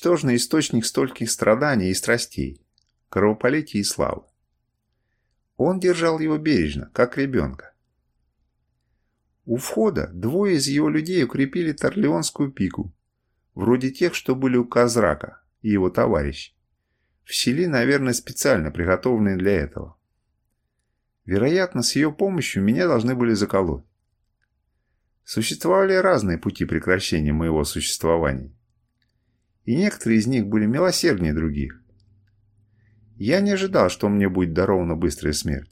ничтожный источник стольких страданий и страстей, кровопролития и славы. Он держал его бережно, как ребенка. У входа двое из его людей укрепили Торлеонскую пику, вроде тех, что были у Казрака и его товарищ. В щели, наверное, специально приготовленные для этого. Вероятно, с ее помощью меня должны были заколоть. Существовали разные пути прекращения моего существования. И некоторые из них были милосерднее других. Я не ожидал, что мне будет дарована быстрая смерть.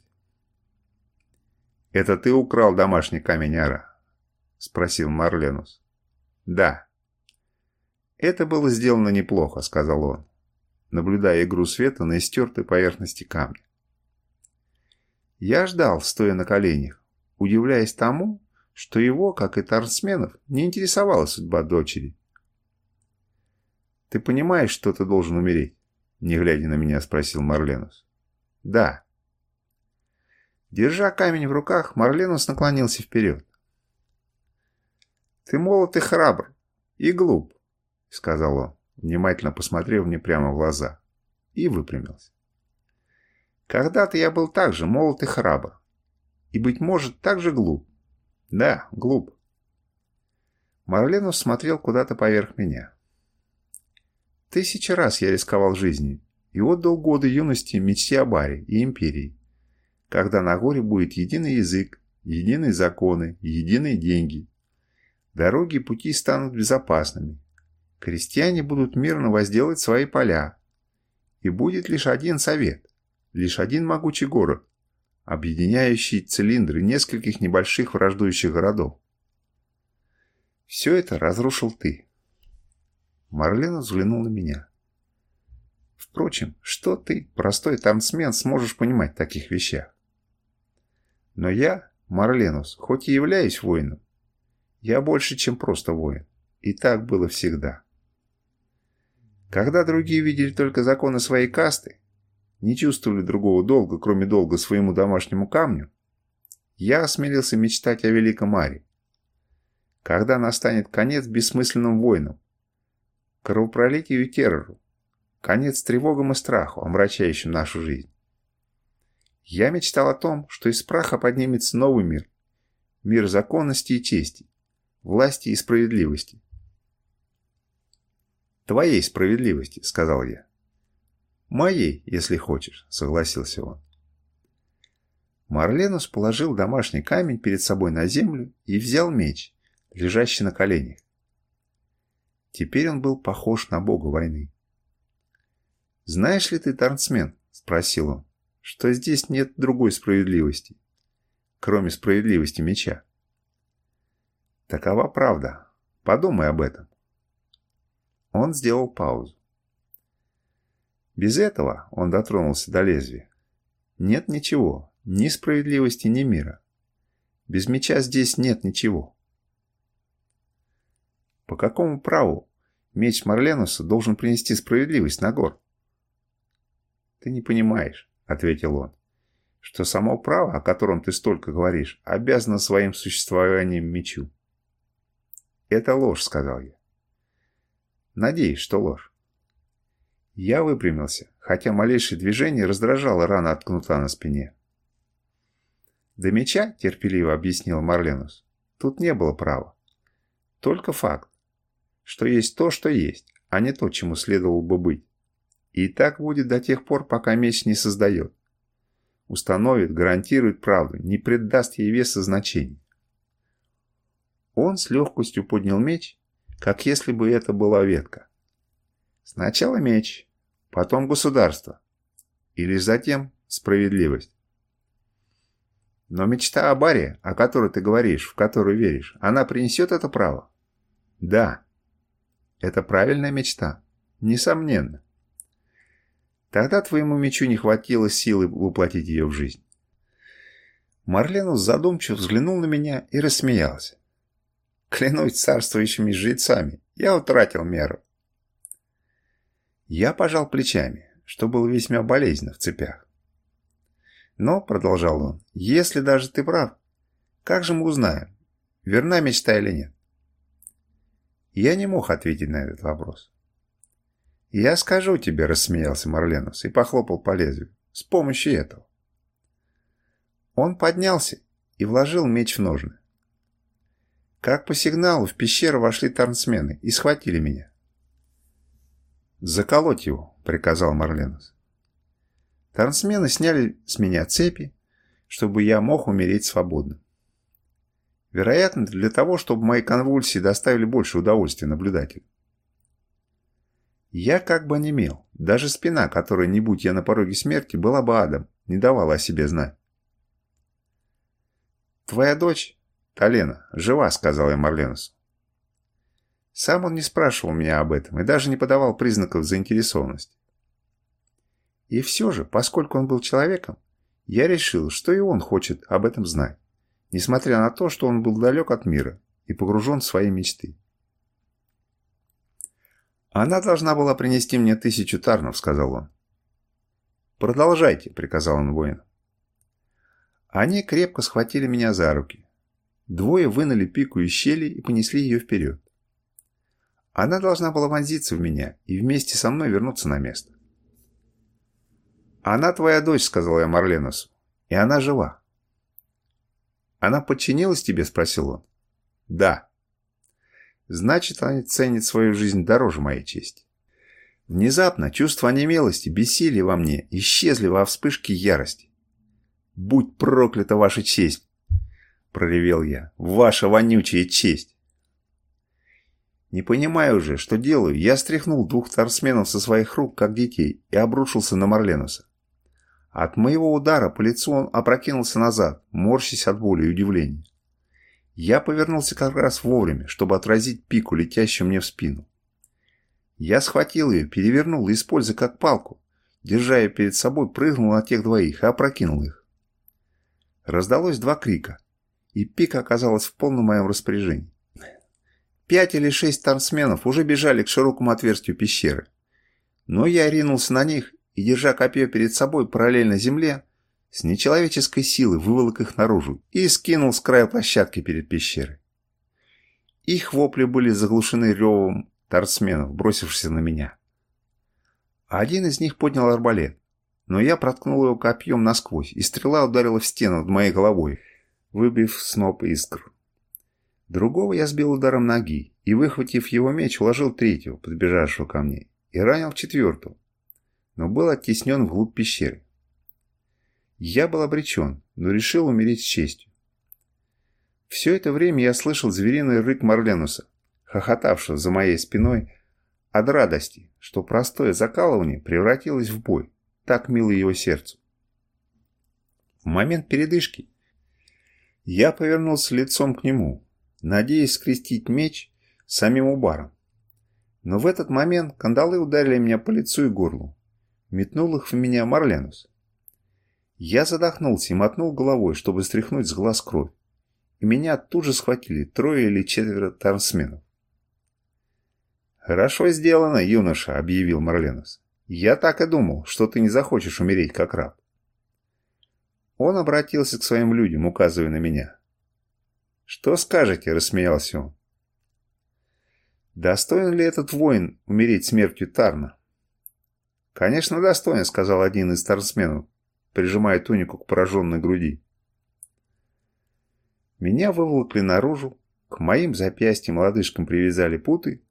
«Это ты украл домашний камень Ара?» – спросил Марленус. «Да». «Это было сделано неплохо», – сказал он, наблюдая игру света на истертой поверхности камня. Я ждал, стоя на коленях, удивляясь тому, что его, как и торсменов, не интересовала судьба дочери. «Ты понимаешь, что ты должен умереть?» Не глядя на меня, спросил Марленус. «Да». Держа камень в руках, Марленус наклонился вперед. «Ты молод и храбр, и глуп», — сказал он, внимательно посмотрев мне прямо в глаза, и выпрямился. «Когда-то я был так же молод и храбр, и, быть может, так же глуп. Да, глуп». Марленус смотрел куда-то поверх меня. Тысячи раз я рисковал жизнью и отдал годы юности мечте о баре и империи, когда на горе будет единый язык, единые законы, единые деньги. Дороги и пути станут безопасными. Крестьяне будут мирно возделать свои поля. И будет лишь один совет, лишь один могучий город, объединяющий цилиндры нескольких небольших враждующих городов. Все это разрушил ты. Марлена взглянул на меня. Впрочем, что ты, простой танцмен, сможешь понимать в таких вещах? Но я, Марленус, хоть и являюсь воином, я больше, чем просто воин. И так было всегда. Когда другие видели только законы своей касты, не чувствовали другого долга, кроме долга своему домашнему камню, я осмелился мечтать о великом Аре. Когда настанет конец бессмысленным войнам, кровопролитию и террору, конец тревогам и страху, омрачающим нашу жизнь. Я мечтал о том, что из праха поднимется новый мир, мир законности и чести, власти и справедливости. «Твоей справедливости», — сказал я. «Моей, если хочешь», — согласился он. Марленус положил домашний камень перед собой на землю и взял меч, лежащий на коленях. Теперь он был похож на бога войны. «Знаешь ли ты, Тарнсмен?» — спросил он, — «что здесь нет другой справедливости, кроме справедливости меча». «Такова правда. Подумай об этом». Он сделал паузу. Без этого он дотронулся до лезвия. Нет ничего, ни справедливости, ни мира. Без меча здесь нет ничего. По какому праву меч Марленуса должен принести справедливость на гор? Ты не понимаешь, ответил он, что само право, о котором ты столько говоришь, обязано своим существованием мечу. Это ложь, сказал я. Надеюсь, что ложь. Я выпрямился, хотя малейшее движение раздражало рана от кнута на спине. До меча, терпеливо объяснил Марленус, тут не было права. Только факт что есть то, что есть, а не то, чему следовало бы быть. И так будет до тех пор, пока меч не создает. Установит, гарантирует правду, не придаст ей веса значения. Он с легкостью поднял меч, как если бы это была ветка. Сначала меч, потом государство, и лишь затем справедливость. Но мечта о баре, о которой ты говоришь, в которую веришь, она принесет это право? Да. Это правильная мечта? Несомненно. Тогда твоему мечу не хватило силы воплотить ее в жизнь. Марленус задумчиво взглянул на меня и рассмеялся. Клянусь царствующими жрецами, я утратил меру. Я пожал плечами, что было весьма болезненно в цепях. Но, продолжал он, если даже ты прав, как же мы узнаем, верна мечта или нет? Я не мог ответить на этот вопрос. «Я скажу тебе», — рассмеялся Марленус и похлопал по лезвию. «С помощью этого». Он поднялся и вложил меч в ножны. Как по сигналу в пещеру вошли тарнсмены и схватили меня. «Заколоть его», — приказал Марленус. Тарнсмены сняли с меня цепи, чтобы я мог умереть свободно. Вероятно, для того, чтобы мои конвульсии доставили больше удовольствия наблюдателю. Я как бы онемел. Даже спина, которая, не будь я на пороге смерти, была бы адом, не давала о себе знать. «Твоя дочь, Талена, жива», — сказал я Марленусу. Сам он не спрашивал меня об этом и даже не подавал признаков заинтересованности. И все же, поскольку он был человеком, я решил, что и он хочет об этом знать, несмотря на то, что он был далек от мира и погружен в свои мечты. «Она должна была принести мне тысячу тарнов», — сказал он. «Продолжайте», — приказал он воину. Они крепко схватили меня за руки. Двое вынули пику из щели и понесли ее вперед. Она должна была вонзиться в меня и вместе со мной вернуться на место. «Она твоя дочь», — сказал я Марленосу, — «и она жива». «Она подчинилась тебе?» — спросил он. «Да». Значит, она ценит свою жизнь дороже моей чести. Внезапно чувство онемелости, бессилия во мне исчезли во вспышке ярости. «Будь проклята ваша честь!» — проревел я. «Ваша вонючая честь!» Не понимая уже, что делаю, я стряхнул двух торсменов со своих рук, как детей, и обрушился на Марленуса. От моего удара по лицу он опрокинулся назад, морщась от боли и удивления. Я повернулся как раз вовремя, чтобы отразить пику, летящую мне в спину. Я схватил ее, перевернул и, используя как палку, держа ее перед собой, прыгнул на тех двоих и опрокинул их. Раздалось два крика, и пика оказалась в полном моем распоряжении. Пять или шесть тарсменов уже бежали к широкому отверстию пещеры. Но я ринулся на них и, держа копье перед собой параллельно земле, с нечеловеческой силы выволок их наружу и скинул с края площадки перед пещерой. Их вопли были заглушены ревом торсменов, бросившихся на меня. Один из них поднял арбалет, но я проткнул его копьем насквозь, и стрела ударила в стену над моей головой, выбив сноп искр. Другого я сбил ударом ноги и, выхватив его меч, уложил третьего, подбежавшего ко мне, и ранил четвертого, но был оттеснен вглубь пещеры. Я был обречен, но решил умереть с честью. Все это время я слышал звериный рык Марленуса, хохотавшего за моей спиной от радости, что простое закалывание превратилось в бой, так мило его сердцу. В момент передышки я повернулся лицом к нему, надеясь скрестить меч самим ударом. Но в этот момент кандалы ударили меня по лицу и горлу. Метнул их в меня Марленус. Я задохнулся и мотнул головой, чтобы стряхнуть с глаз кровь. И меня тут же схватили трое или четверо тарсменов. «Хорошо сделано, юноша», — объявил Марленос. «Я так и думал, что ты не захочешь умереть как раб». Он обратился к своим людям, указывая на меня. «Что скажете?» — рассмеялся он. «Достоин ли этот воин умереть смертью Тарна?» «Конечно, достоин», — сказал один из тарсменов, прижимая тунику к пораженной груди. Меня выволокли наружу, к моим запястьям лодыжкам привязали путы,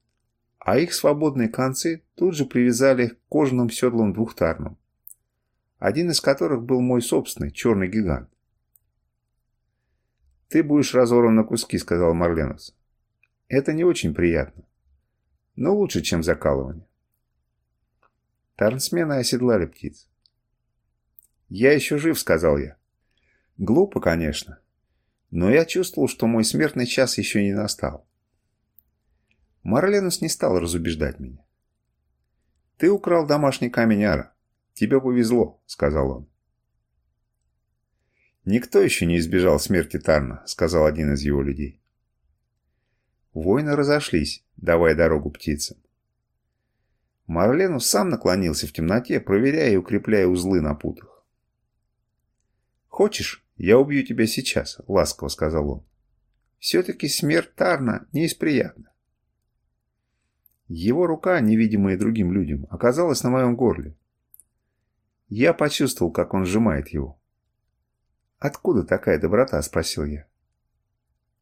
а их свободные концы тут же привязали к кожаным седлам двухтарным, один из которых был мой собственный, черный гигант. «Ты будешь разорван на куски», — сказал Марленос. «Это не очень приятно, но лучше, чем закалывание». Тарнсмены оседлали птиц. «Я еще жив», — сказал я. Глупо, конечно. Но я чувствовал, что мой смертный час еще не настал. Марленус не стал разубеждать меня. «Ты украл домашний камень Ара. Тебе повезло», — сказал он. «Никто еще не избежал смерти Тарна», — сказал один из его людей. Воины разошлись, давая дорогу птицам. Марленус сам наклонился в темноте, проверяя и укрепляя узлы на путах. «Хочешь, я убью тебя сейчас», — ласково сказал он. «Все-таки смерть Тарна не из приятных». Его рука, невидимая другим людям, оказалась на моем горле. Я почувствовал, как он сжимает его. «Откуда такая доброта?» – спросил я.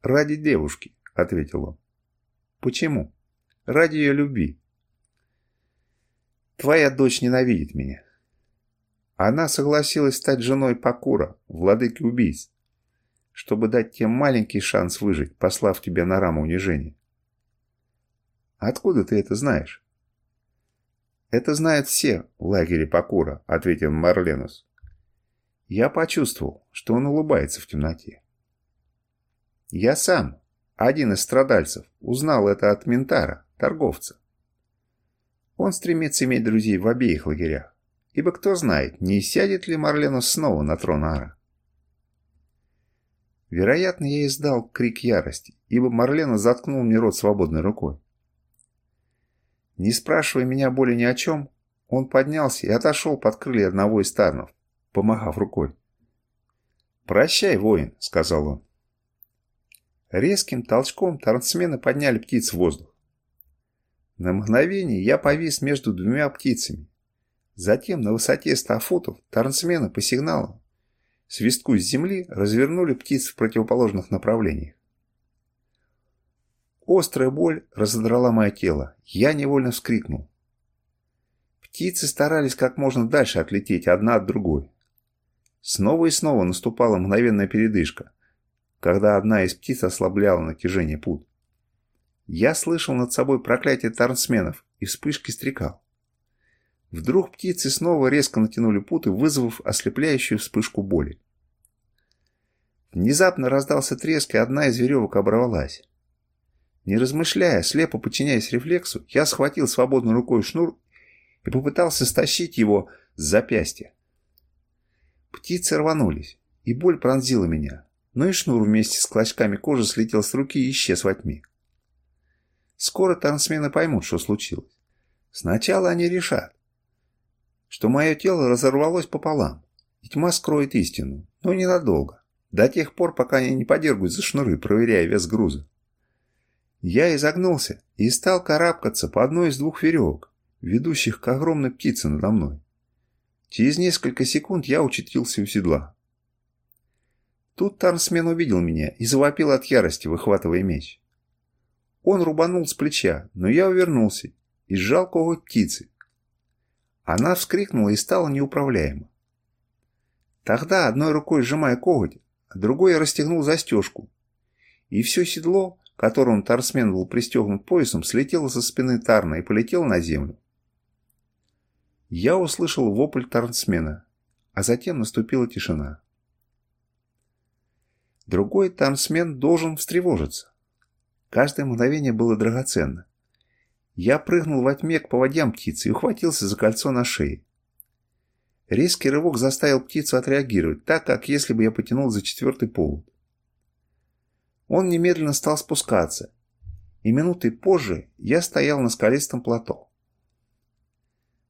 «Ради девушки», – ответил он. «Почему?» «Ради ее любви». «Твоя дочь ненавидит меня». Она согласилась стать женой Пакура, владыки убийц, чтобы дать тебе маленький шанс выжить, послав тебя на раму унижения. Откуда ты это знаешь? Это знают все в лагере Пакура, ответил Марленус. Я почувствовал, что он улыбается в темноте. Я сам, один из страдальцев, узнал это от Ментара, торговца. Он стремится иметь друзей в обеих лагерях, ибо кто знает, не сядет ли Марленус снова на трон Ара. Вероятно, я издал крик ярости, ибо Марлена заткнул мне рот свободной рукой. Не спрашивая меня более ни о чем, он поднялся и отошел под крылья одного из тарнов, помахав рукой. «Прощай, воин», — сказал он. Резким толчком тарнсмены подняли птиц в воздух. На мгновение я повис между двумя птицами. Затем на высоте ста футов тарнсмены по сигналу свистку с земли развернули птиц в противоположных направлениях. Острая боль разодрала мое тело. Я невольно вскрикнул. Птицы старались как можно дальше отлететь одна от другой. Снова и снова наступала мгновенная передышка, когда одна из птиц ослабляла натяжение пут. Я слышал над собой проклятие тарнсменов и вспышки стрекал. Вдруг птицы снова резко натянули путы, вызвав ослепляющую вспышку боли. Внезапно раздался треск, и одна из веревок оборвалась. Не размышляя, слепо подчиняясь рефлексу, я схватил свободной рукой шнур и попытался стащить его с запястья. Птицы рванулись, и боль пронзила меня, но и шнур вместе с клочками кожи слетел с руки и исчез во тьме. Скоро трансмены поймут, что случилось. Сначала они решат, что мое тело разорвалось пополам, и тьма скроет истину, но ненадолго, до тех пор, пока они не подергают за шнуры, проверяя вес груза. Я изогнулся и стал карабкаться по одной из двух веревок, ведущих к огромной птице надо мной. Через несколько секунд я учутился у седла. Тут Тарнсмен увидел меня и завопил от ярости, выхватывая меч. Он рубанул с плеча, но я увернулся и сжал коготь птицы. Она вскрикнула и стала неуправляема. Тогда, одной рукой сжимая коготь, а другой я расстегнул застежку, и все седло которым торсмен был пристегнут поясом, слетела со спины Тарна и полетела на землю. Я услышал вопль Тарнсмена, а затем наступила тишина. Другой Тарнсмен должен встревожиться. Каждое мгновение было драгоценно. Я прыгнул во тьме к поводям птицы и ухватился за кольцо на шее. Резкий рывок заставил птицу отреагировать, так как если бы я потянул за четвертый повод. Он немедленно стал спускаться, и минуты позже я стоял на скалистом плато.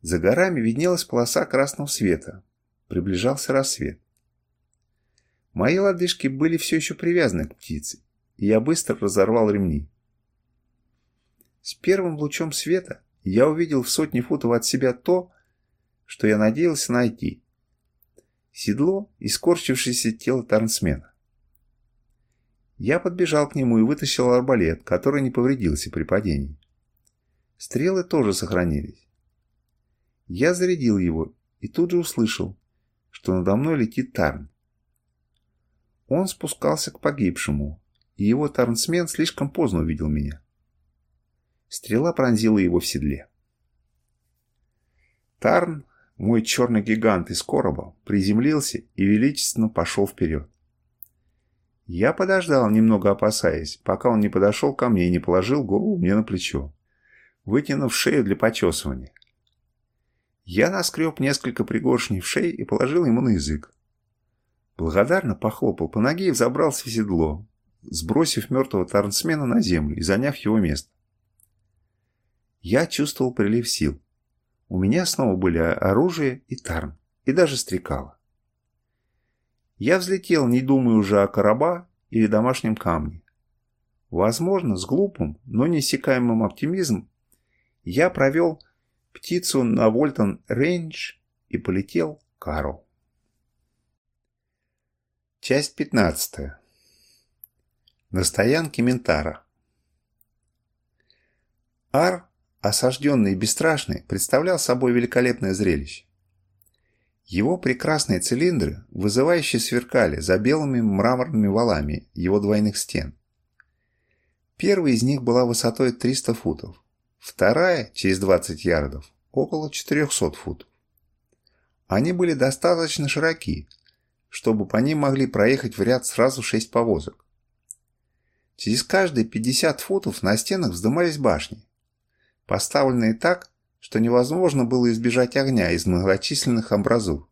За горами виднелась полоса красного света. Приближался рассвет. Мои лодыжки были все еще привязаны к птице, и я быстро разорвал ремни. С первым лучом света я увидел в сотни футов от себя то, что я надеялся найти. Седло и скорчившееся тело Тарнсмена. Я подбежал к нему и вытащил арбалет, который не повредился при падении. Стрелы тоже сохранились. Я зарядил его и тут же услышал, что надо мной летит Тарн. Он спускался к погибшему, и его тарнсмен слишком поздно увидел меня. Стрела пронзила его в седле. Тарн, мой черный гигант из короба, приземлился и величественно пошел вперед. Я подождал, немного опасаясь, пока он не подошел ко мне и не положил голову мне на плечо, вытянув шею для почесывания. Я наскреб несколько пригоршней в шею и положил ему на язык. Благодарно похлопал по ноге и взобрался в седло, сбросив мертвого тарнсмена на землю и заняв его место. Я чувствовал прилив сил. У меня снова были оружие и тарн, и даже стрекало. Я взлетел, не думая уже о короба или домашнем камне. Возможно, с глупым, но неиссякаемым оптимизмом я провел птицу на Вольтон-Рейндж и полетел к Ару. Часть 15. На стоянке Ментара. Ар, осажденный и бесстрашный, представлял собой великолепное зрелище. Его прекрасные цилиндры вызывающе сверкали за белыми мраморными валами его двойных стен. Первая из них была высотой 300 футов, вторая, через 20 ярдов, около 400 футов. Они были достаточно широки, чтобы по ним могли проехать в ряд сразу шесть повозок. Через каждые 50 футов на стенах вздымались башни, поставленные так, что невозможно было избежать огня из многочисленных амбразур.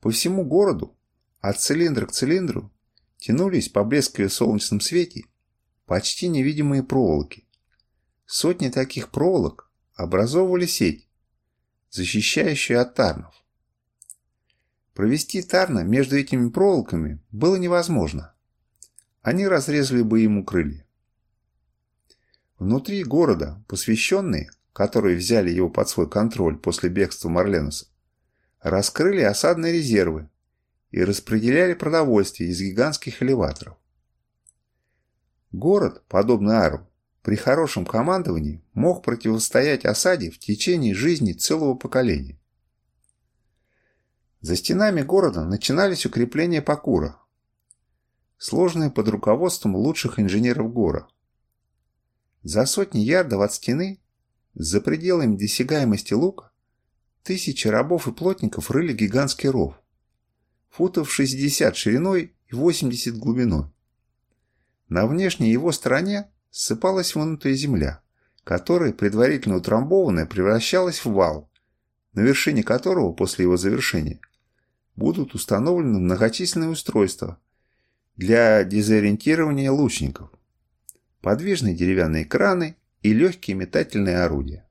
По всему городу, от цилиндра к цилиндру, тянулись, поблескивая в солнечном свете, почти невидимые проволоки. Сотни таких проволок образовывали сеть, защищающую от тарнов. Провести тарна между этими проволоками было невозможно. Они разрезали бы ему крылья. Внутри города посвященные которые взяли его под свой контроль после бегства Марленуса, раскрыли осадные резервы и распределяли продовольствие из гигантских элеваторов. Город, подобно Ару, при хорошем командовании мог противостоять осаде в течение жизни целого поколения. За стенами города начинались укрепления Пакура, сложные под руководством лучших инженеров Гора. За сотни ярдов от стены за пределами досягаемости лука тысячи рабов и плотников рыли гигантский ров, футов 60 шириной и 80 глубиной. На внешней его стороне ссыпалась вынутая земля, которая, предварительно утрамбованная, превращалась в вал, на вершине которого после его завершения будут установлены многочисленные устройства для дезориентирования лучников, подвижные деревянные краны и легкие метательные орудия.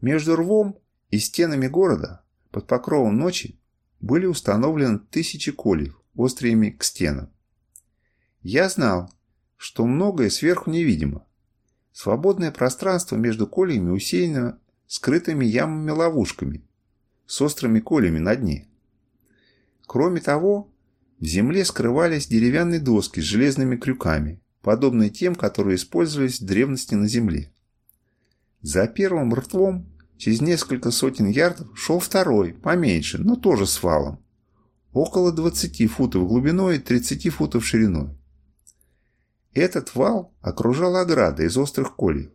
Между рвом и стенами города под покровом ночи были установлены тысячи кольев, острыми к стенам. Я знал, что многое сверху невидимо. Свободное пространство между кольями усеяно скрытыми ямами-ловушками с острыми колями на дне. Кроме того, в земле скрывались деревянные доски с железными крюками, подобные тем, которые использовались в древности на Земле. За первым ртвом через несколько сотен ярдов шел второй, поменьше, но тоже с валом. Около 20 футов глубиной и 30 футов шириной. Этот вал окружал ограда из острых кольев.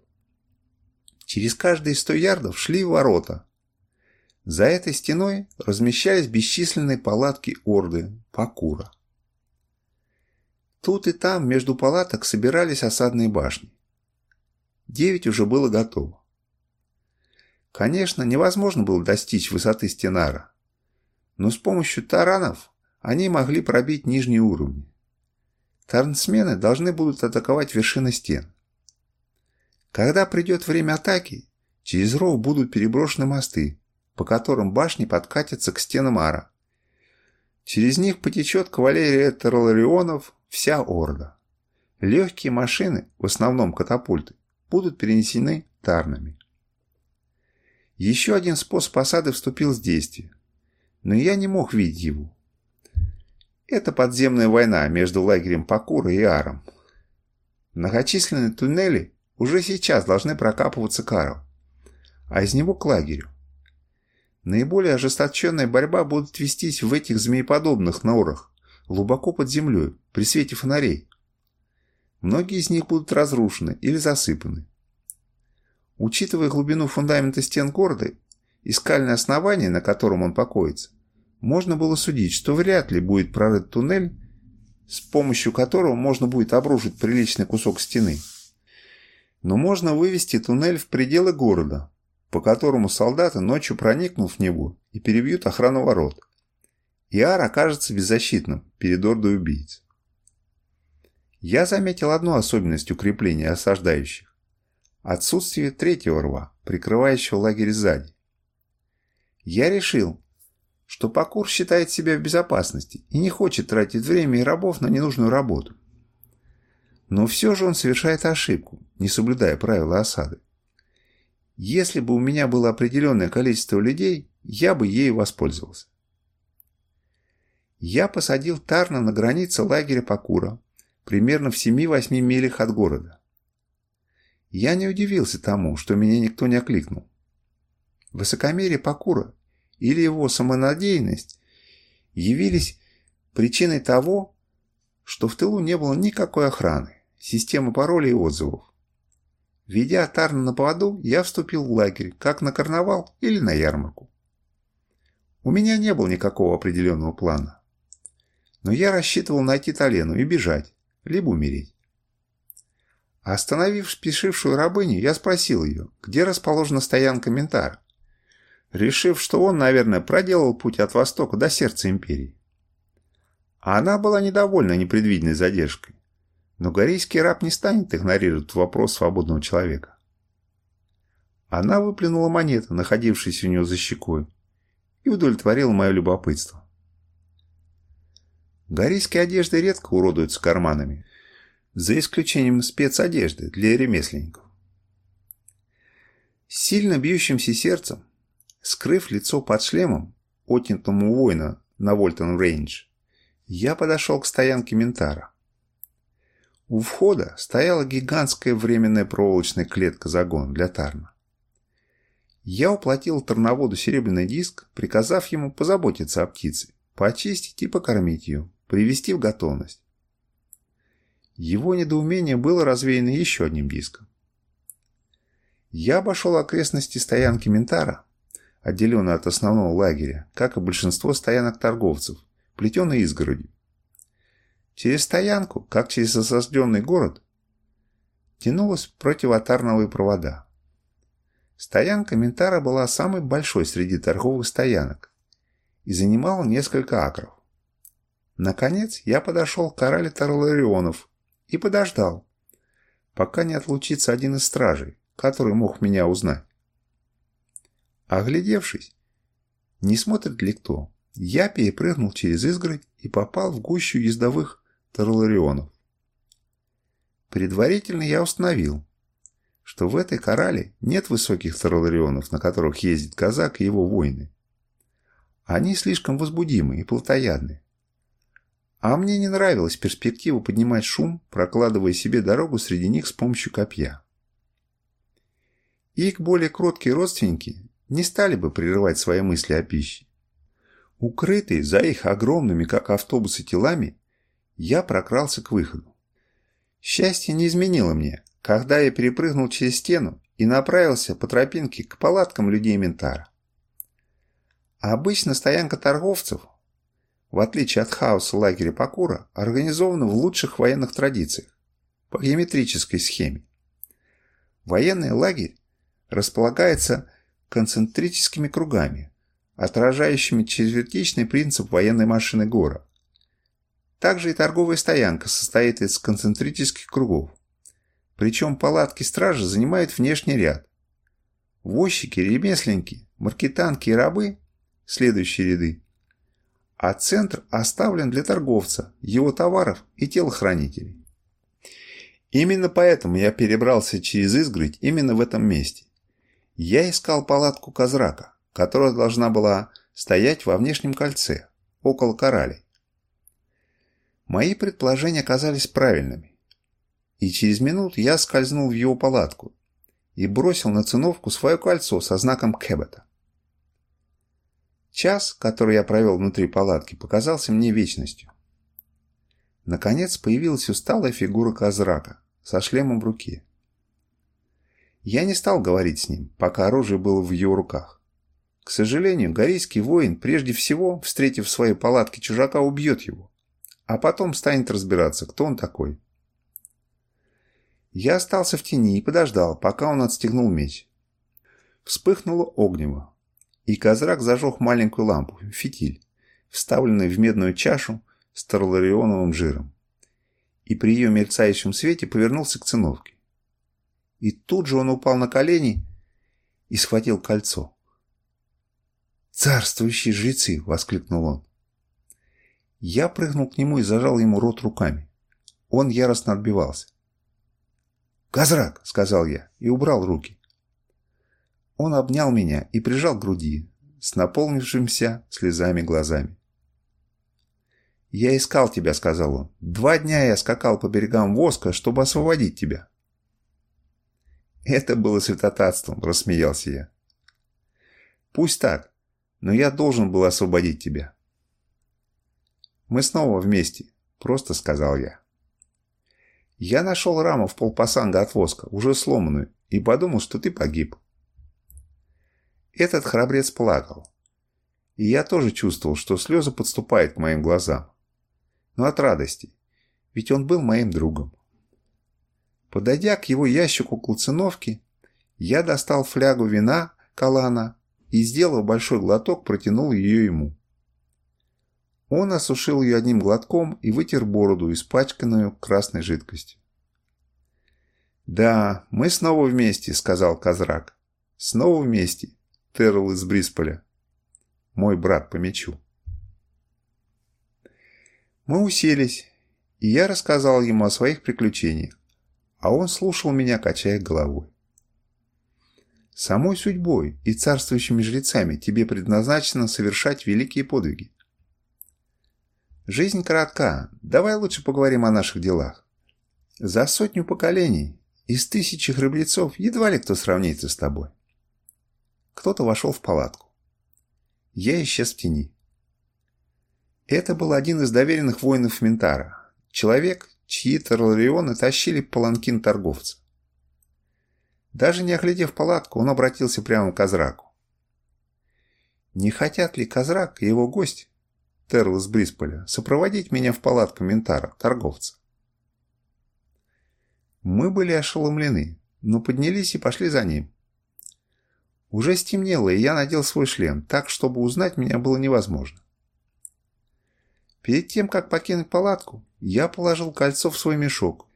Через каждые 100 ярдов шли ворота. За этой стеной размещались бесчисленные палатки орды, Пакура. Тут и там между палаток собирались осадные башни. Девять уже было готово. Конечно, невозможно было достичь высоты стенара, но с помощью таранов они могли пробить нижние уровни. Тарнсмены должны будут атаковать вершины стен. Когда придет время атаки, через ров будут переброшены мосты, по которым башни подкатятся к стенам ара. Через них потечет кавалерия Терларионов, вся орда. Легкие машины, в основном катапульты, будут перенесены тарнами. Еще один способ осады вступил в действие, но я не мог видеть его. Это подземная война между лагерем Пакура и Аром. Многочисленные туннели уже сейчас должны прокапываться Карл, а из него к лагерю. Наиболее ожесточенная борьба будет вестись в этих змееподобных норах, глубоко под землей, при свете фонарей. Многие из них будут разрушены или засыпаны. Учитывая глубину фундамента стен города и скальное основание, на котором он покоится, можно было судить, что вряд ли будет прорыт туннель, с помощью которого можно будет обрушить приличный кусок стены. Но можно вывести туннель в пределы города, по которому солдаты ночью проникнут в него и перебьют охрану ворот. Иар окажется беззащитным перед ордой убийц. Я заметил одну особенность укрепления осаждающих. Отсутствие третьего рва, прикрывающего лагерь сзади. Я решил, что Пакур считает себя в безопасности и не хочет тратить время и рабов на ненужную работу. Но все же он совершает ошибку, не соблюдая правила осады. Если бы у меня было определенное количество людей, я бы ею воспользовался. Я посадил Тарна на границе лагеря Пакура, примерно в 7-8 милях от города. Я не удивился тому, что меня никто не окликнул. Высокомерие Пакура или его самонадеянность явились причиной того, что в тылу не было никакой охраны, системы паролей и отзывов. Ведя Тарна на поводу, я вступил в лагерь, как на карнавал или на ярмарку. У меня не было никакого определенного плана. Но я рассчитывал найти Талену и бежать, либо умереть. Остановив спешившую рабыню, я спросил ее, где расположена стоянка Ментара, решив, что он, наверное, проделал путь от востока до сердца империи. Она была недовольна непредвиденной задержкой, но корейский раб не станет игнорировать вопрос свободного человека. Она выплюнула монету, находившуюся у нее за щекой, и удовлетворила мое любопытство. Корейские одежды редко уродуются карманами, за исключением спецодежды для ремесленников. С сильно бьющимся сердцем, скрыв лицо под шлемом, отнятым у воина на Вольтон-Рейндж, я подошел к стоянке Ментара. У входа стояла гигантская временная проволочная клетка-загон для Тарна. Я уплатил Тарноводу серебряный диск, приказав ему позаботиться о птице, почистить и покормить ее, привести в готовность. Его недоумение было развеяно еще одним диском. Я обошел окрестности стоянки Ментара, отделенной от основного лагеря, как и большинство стоянок торговцев, плетеной изгородью. Через стоянку, как через осажденный город, тянулась противотарновые провода. Стоянка Ментара была самой большой среди торговых стоянок и занимала несколько акров. Наконец я подошел к корале Тарларионов и подождал, пока не отлучится один из стражей, который мог меня узнать. Оглядевшись, не смотрит ли кто, я перепрыгнул через изгородь и попал в гущу ездовых тарларионов. Предварительно я установил, что в этой корале нет высоких тарларионов, на которых ездит казак и его воины. Они слишком возбудимы и плотоядны. А мне не нравилась перспектива поднимать шум, прокладывая себе дорогу среди них с помощью копья. Их более кроткие родственники не стали бы прерывать свои мысли о пище. Укрытый за их огромными, как автобусы, телами, я прокрался к выходу. Счастье не изменило мне, когда я перепрыгнул через стену и направился по тропинке к палаткам людей Ментара. обычно стоянка торговцев, в отличие от хаоса лагеря Пакура, организована в лучших военных традициях, по геометрической схеме. Военный лагерь располагается концентрическими кругами, отражающими четвертичный принцип военной машины Гора. Также и торговая стоянка состоит из концентрических кругов. Причем палатки стражи занимают внешний ряд. Возчики, ремесленники, маркетанки и рабы – следующие ряды. А центр оставлен для торговца, его товаров и телохранителей. Именно поэтому я перебрался через изгородь именно в этом месте. Я искал палатку Козрака, которая должна была стоять во внешнем кольце, около коралей. Мои предположения оказались правильными. И через минуту я скользнул в его палатку и бросил на циновку свое кольцо со знаком Кэббета. Час, который я провел внутри палатки, показался мне вечностью. Наконец появилась усталая фигура Козрака со шлемом в руке. Я не стал говорить с ним, пока оружие было в его руках. К сожалению, корейский воин прежде всего, встретив в своей палатке чужака, убьет его, а потом станет разбираться, кто он такой. Я остался в тени и подождал, пока он отстегнул меч. Вспыхнуло огнево, и Козрак зажег маленькую лампу, фитиль, вставленную в медную чашу с тарларионовым жиром, и при ее мерцающем свете повернулся к циновке. И тут же он упал на колени и схватил кольцо. «Царствующие жрецы!» — воскликнул он. Я прыгнул к нему и зажал ему рот руками. Он яростно отбивался. «Газрак!» — сказал я и убрал руки. Он обнял меня и прижал к груди с наполнившимся слезами глазами. «Я искал тебя», — сказал он. «Два дня я скакал по берегам воска, чтобы освободить тебя». «Это было святотатством», — рассмеялся я. «Пусть так, но я должен был освободить тебя». «Мы снова вместе», — просто сказал я. «Я нашел раму в полпасанга от воска, уже сломанную, и подумал, что ты погиб». Этот храбрец плакал. И я тоже чувствовал, что слезы подступают к моим глазам. Но от радости, ведь он был моим другом. Подойдя к его ящику клуциновки, я достал флягу вина Калана и, сделав большой глоток, протянул ее ему. Он осушил ее одним глотком и вытер бороду, испачканную красной жидкостью. «Да, мы снова вместе», — сказал Казрак. «Снова вместе, Террел из Брисполя. Мой брат по мечу». Мы уселись, и я рассказал ему о своих приключениях а он слушал меня, качая головой. Самой судьбой и царствующими жрецами тебе предназначено совершать великие подвиги. Жизнь коротка, давай лучше поговорим о наших делах. За сотню поколений из тысячи храбрецов едва ли кто сравнится с тобой. Кто-то вошел в палатку. Я исчез в тени. Это был один из доверенных воинов Ментара. Человек, чьи тарларионы тащили паланкин торговца. Даже не оглядев палатку, он обратился прямо к Азраку. «Не хотят ли Казрак и его гость, Терл из Брисполя, сопроводить меня в палатку Ментара, торговца?» Мы были ошеломлены, но поднялись и пошли за ним. Уже стемнело, и я надел свой шлем, так, чтобы узнать меня было невозможно. Перед тем, как покинуть палатку, я положил кольцо в свой мешок,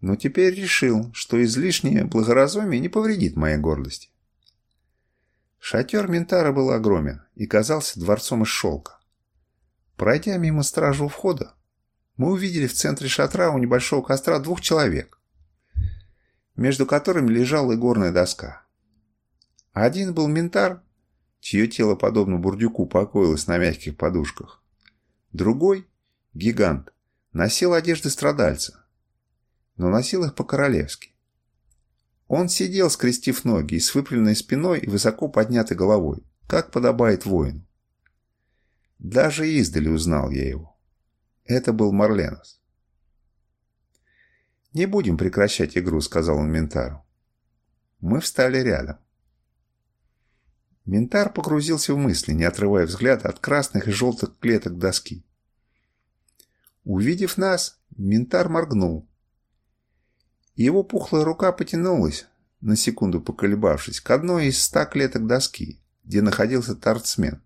но теперь решил, что излишнее благоразумие не повредит моей гордости. Шатер Ментара был огромен и казался дворцом из шелка. Пройдя мимо стражу входа, мы увидели в центре шатра у небольшого костра двух человек, между которыми лежала игорная доска. Один был Ментар, чье тело, подобно бурдюку, покоилось на мягких подушках. Другой, гигант, носил одежды страдальца, но носил их по-королевски. Он сидел, скрестив ноги с выпрямленной спиной и высоко поднятой головой, как подобает воину. Даже издали узнал я его. Это был Марленос. «Не будем прекращать игру», — сказал он Ментару. Мы встали рядом. Ментар погрузился в мысли, не отрывая взгляда от красных и желтых клеток доски. Увидев нас, Ментар моргнул. Его пухлая рука потянулась, на секунду поколебавшись, к одной из ста клеток доски, где находился тартсмен.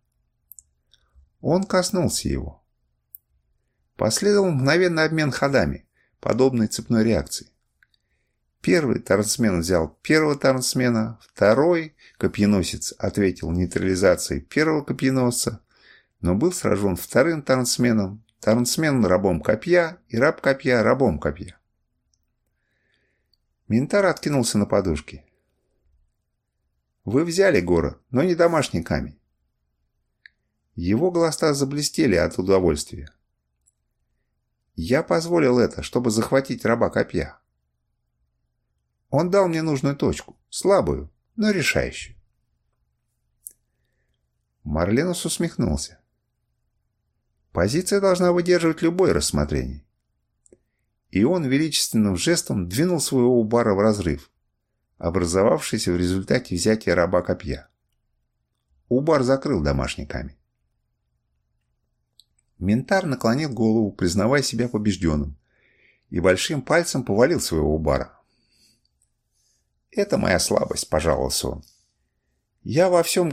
Он коснулся его. Последовал мгновенный обмен ходами, подобной цепной реакции. Первый торнсмен взял первого торнсмена, второй копьеносец ответил нейтрализацией первого копьеносца, но был сражен вторым торнсменом, торнсмен рабом копья и раб копья рабом копья. Ментар откинулся на подушке. «Вы взяли город, но не домашний камень». Его глаза заблестели от удовольствия. «Я позволил это, чтобы захватить раба копья. Он дал мне нужную точку, слабую, но решающую. Марленус усмехнулся. Позиция должна выдерживать любое рассмотрение. И он величественным жестом двинул своего убара в разрыв, образовавшийся в результате взятия раба копья. Убар закрыл домашний камень. Ментар наклонил голову, признавая себя побежденным, и большим пальцем повалил своего убара. «Это моя слабость», – пожаловался он. «Я во всем